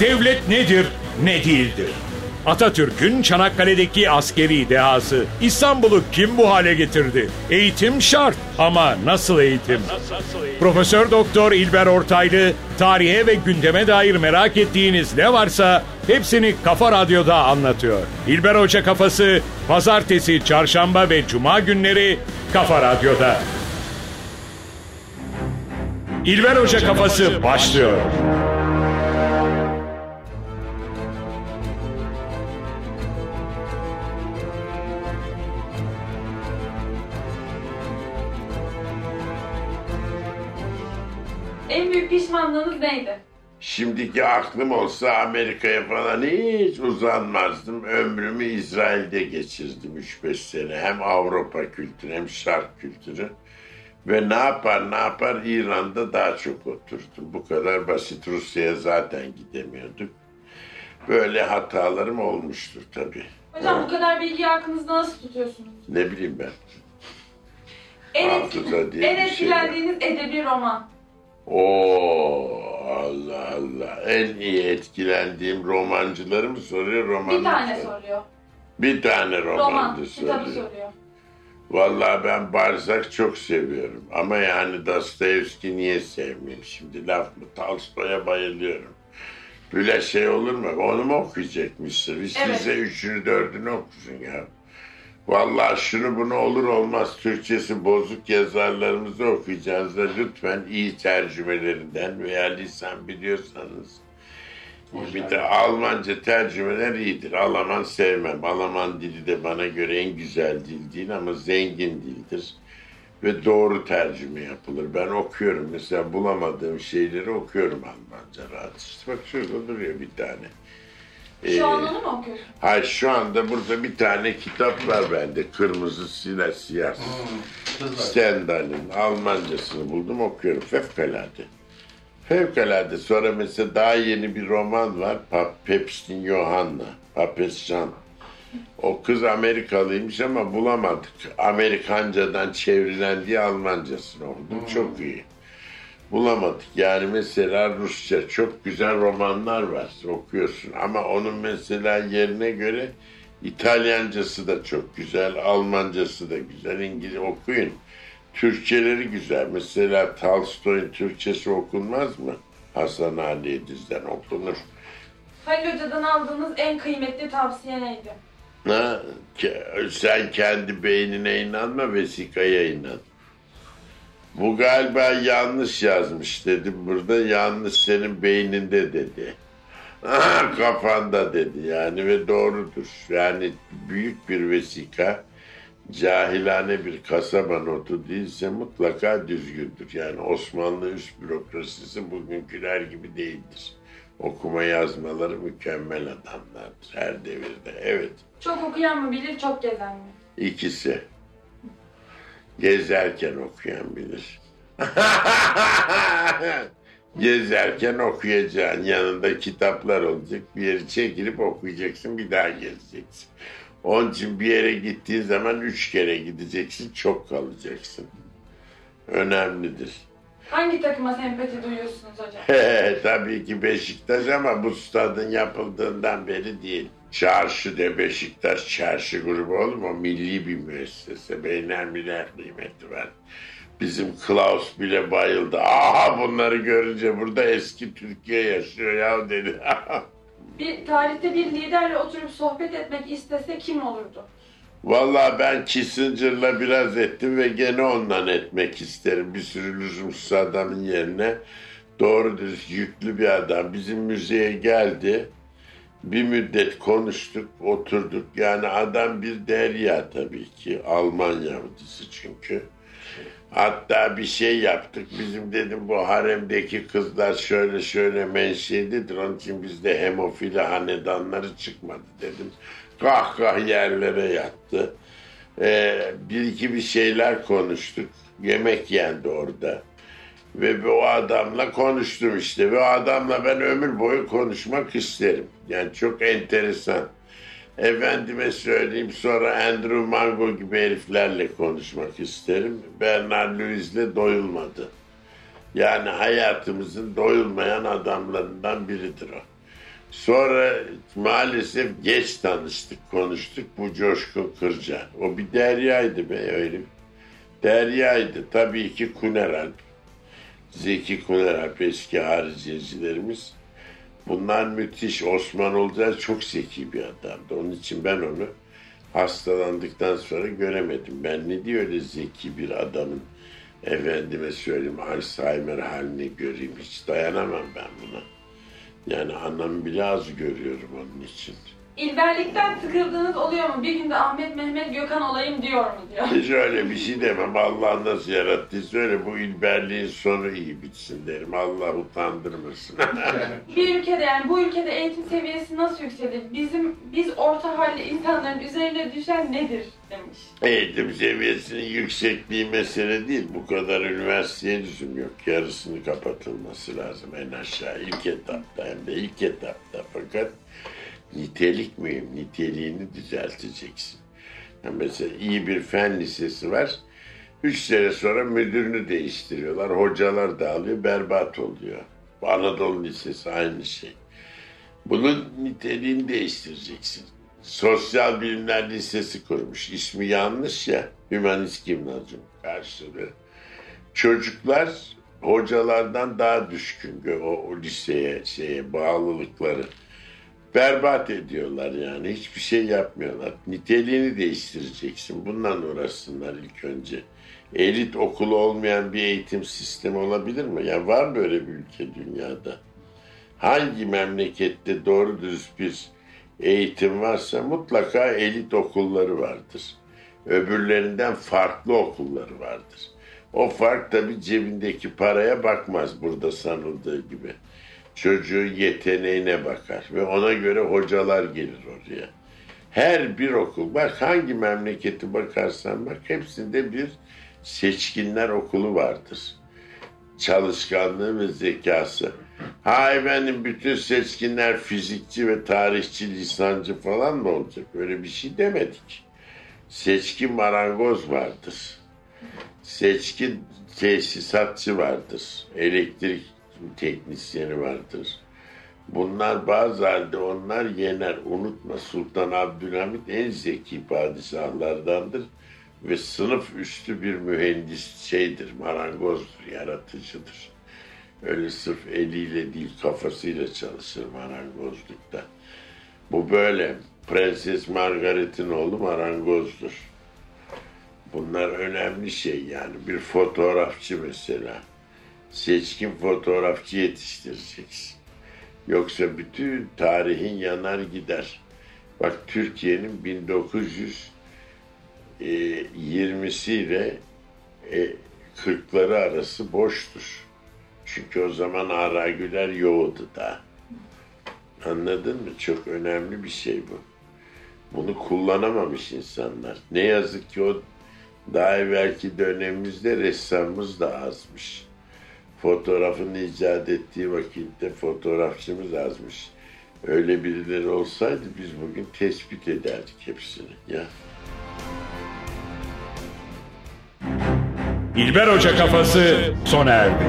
Devlet nedir, ne değildir? Atatürk'ün Çanakkale'deki askeri dehası İstanbul'u kim bu hale getirdi? Eğitim şart ama nasıl eğitim? Profesör Doktor İlber Ortaylı tarihe ve gündeme dair merak ettiğiniz ne varsa hepsini Kafa Radyo'da anlatıyor. İlber Hoca kafası pazartesi, çarşamba ve cuma günleri Kafa Radyo'da. İlber Hoca kafası başlıyor. Büyük pişmanlığınız neydi? Şimdiki aklım olsa Amerika'ya falan hiç uzanmazdım. Ömrümü İsrail'de geçirdim 3-5 sene. Hem Avrupa kültürü hem Şark kültürü. Ve ne yapar ne yapar İran'da daha çok oturdum. Bu kadar basit Rusya'ya zaten gidemiyorduk. Böyle hatalarım olmuştur tabii. Hocam bu kadar bilgiyi aklınızda nasıl tutuyorsunuz? Ne bileyim ben. En, şey etkilendiğiniz edebi roman. Oo Allah Allah. En iyi etkilendiğim romancıları mı soruyor roman Bir tane soruyor. Bir tane Roman, romancı kitabı soruyor. soruyor. Vallahi ben Balzac çok seviyorum. Ama yani Dostoyevski niye sevmeyeyim şimdi laf mı? Tolstoy'a bayılıyorum. Böyle şey olur mu? Onu mu okuyacakmışsın? Biz Evet. size üçünü dördünü okusun ya. Vallahi şunu bunu olur olmaz Türkçesi bozuk yazarlarımızı okuyacağınızda lütfen iyi tercümelerinden veya lisan biliyorsanız bir de Almanca tercümeler iyidir. Alman sevmem. Alman dili de bana göre en güzel dil değil ama zengin dildir. Ve doğru tercüme yapılır. Ben okuyorum. Mesela bulamadığım şeyleri okuyorum Almanca rahat. İşte bak şurada duruyor bir tane. Ee, Şu an onu mu okuyorsun? Hayır şu anda burada bir tane kitap var bende. Kırmızı siyah siyah. Stendhal'in Almancasını buldum okuyorum. Fevkalade. Fevkalade. Sonra mesela daha yeni bir roman var. Pa- Pepsin Johanna. Papescan. O kız Amerikalıymış ama bulamadık. Amerikancadan çevrilen diye Almancasını okudum. Çok iyi. Bulamadık. Yani mesela Rusça çok güzel romanlar var. Okuyorsun ama onun mesela yerine göre İtalyancası da çok güzel, Almancası da güzel, İngiliz okuyun. Türkçeleri güzel. Mesela Tolstoy'un Türkçesi okunmaz mı? Hasan Ali Ediz'den okunur. Halil Hoca'dan aldığınız en kıymetli tavsiye neydi? Ha? Sen kendi beynine inanma, vesikaya inan. Bu galiba yanlış yazmış dedim burada. Yanlış senin beyninde dedi. Kafanda dedi yani ve doğrudur. Yani büyük bir vesika cahilane bir kasaba notu değilse mutlaka düzgündür. Yani Osmanlı üst bürokrasisi bugünküler gibi değildir. Okuma yazmaları mükemmel adamlardır her devirde. Evet. Çok okuyan mı bilir, çok gezen mi? İkisi. Gezerken okuyan bilir. Gezerken okuyacaksın. Yanında kitaplar olacak. Bir yeri çekilip okuyacaksın. Bir daha gezeceksin. Onun için bir yere gittiğin zaman üç kere gideceksin. Çok kalacaksın. Önemlidir. Hangi takıma sempati duyuyorsunuz hocam? Tabii ki Beşiktaş ama bu stadın yapıldığından beri değil. Çarşı de Beşiktaş çarşı grubu oğlum o milli bir müessese. Beynelmiler kıymeti var. Bizim Klaus bile bayıldı. Aha bunları görünce burada eski Türkiye yaşıyor ya dedi. Bir tarihte bir liderle oturup sohbet etmek istese kim olurdu? Vallahi ben Kissinger'la biraz ettim ve gene ondan etmek isterim. Bir sürü lüzumsuz adamın yerine doğru dürüst yüklü bir adam. Bizim müzeye geldi. Bir müddet konuştuk, oturduk. Yani adam bir derya tabii ki. Alman Yahudisi çünkü. Hatta bir şey yaptık. Bizim dedim bu haremdeki kızlar şöyle şöyle menşelidir. Onun için bizde hemofili hanedanları çıkmadı dedim. Kah kah yerlere yattı. Ee, bir iki bir şeyler konuştuk. Yemek yendi orada. Ve o adamla konuştum işte. Ve o adamla ben ömür boyu konuşmak isterim. Yani çok enteresan. Efendime söyleyeyim sonra Andrew Mango gibi heriflerle konuşmak isterim. Bernard Lewis'le doyulmadı. Yani hayatımızın doyulmayan adamlarından biridir o. Sonra maalesef geç tanıştık, konuştuk. Bu Coşkun Kırca. O bir deryaydı be öyle. Deryaydı. Tabii ki Kuneralp. Zeki Kuneralp eski hariciyecilerimiz. Bunlar müthiş. Osman Olcay çok zeki bir adamdı. Onun için ben onu hastalandıktan sonra göremedim. Ben ne diyor öyle zeki bir adamın efendime söyleyeyim Alzheimer halini göreyim. Hiç dayanamam ben buna. Yani anlamı bile az görüyorum onun için. İlberlikten sıkıldığınız oluyor mu? Bir günde Ahmet Mehmet Gökhan olayım diyor mu diyor. Hiç öyle bir şey demem. Allah nasıl yarattıysa öyle bu ilberliğin sonu iyi bitsin derim. Allah utandırmasın. Bir ülkede yani bu ülkede eğitim seviyesi nasıl yükselir? Bizim biz orta halli insanların üzerine düşen nedir demiş. Eğitim seviyesinin yüksekliği mesele değil. Bu kadar üniversiteye lüzum yok. Yarısını kapatılması lazım en aşağı ilk etapta hem de ilk etapta. Fakat nitelik mühim. Niteliğini düzelteceksin. Yani mesela iyi bir fen lisesi var. Üç sene sonra müdürünü değiştiriyorlar. Hocalar dağılıyor, berbat oluyor. Bu Anadolu Lisesi aynı şey. Bunun niteliğini değiştireceksin. Sosyal Bilimler Lisesi kurmuş. İsmi yanlış ya. Hümanist Gimnazyum karşılığı. Çocuklar hocalardan daha düşkün o, o liseye şeye bağlılıkları. Berbat ediyorlar yani. Hiçbir şey yapmıyorlar. Niteliğini değiştireceksin. Bundan uğraşsınlar ilk önce. Elit okulu olmayan bir eğitim sistemi olabilir mi? Ya var böyle bir ülke dünyada. Hangi memlekette doğru düz bir eğitim varsa mutlaka elit okulları vardır. Öbürlerinden farklı okulları vardır. O fark tabi cebindeki paraya bakmaz burada sanıldığı gibi. Çocuğun yeteneğine bakar ve ona göre hocalar gelir oraya. Her bir okul, bak hangi memleketi bakarsan bak hepsinde bir seçkinler okulu vardır. Çalışkanlığı ve zekası. Ha efendim bütün seçkinler fizikçi ve tarihçi, lisancı falan mı olacak? Öyle bir şey demedik. Seçkin marangoz vardır. Seçkin tesisatçı vardır. Elektrik teknisyeni vardır. Bunlar bazı halde onlar yener. Unutma Sultan Abdülhamit en zeki padişahlardandır ve sınıf üstü bir mühendis şeydir, marangozdur, yaratıcıdır. Öyle sırf eliyle değil kafasıyla çalışır marangozlukta. Bu böyle. Prenses Margaret'in oğlu marangozdur. Bunlar önemli şey yani. Bir fotoğrafçı mesela. Seçkin fotoğrafçı yetiştireceksin. Yoksa bütün tarihin yanar gider. Bak Türkiye'nin 1920'siyle e, 40'ları arası boştur. Çünkü o zaman Ara Güler yoğdu da. Anladın mı? Çok önemli bir şey bu. Bunu kullanamamış insanlar. Ne yazık ki o daha evvelki dönemimizde ressamımız da azmış. Fotoğrafını icat ettiği vakitte fotoğrafçımız azmış. Öyle birileri olsaydı biz bugün tespit ederdik hepsini ya. İlber Hoca kafası sona erdi.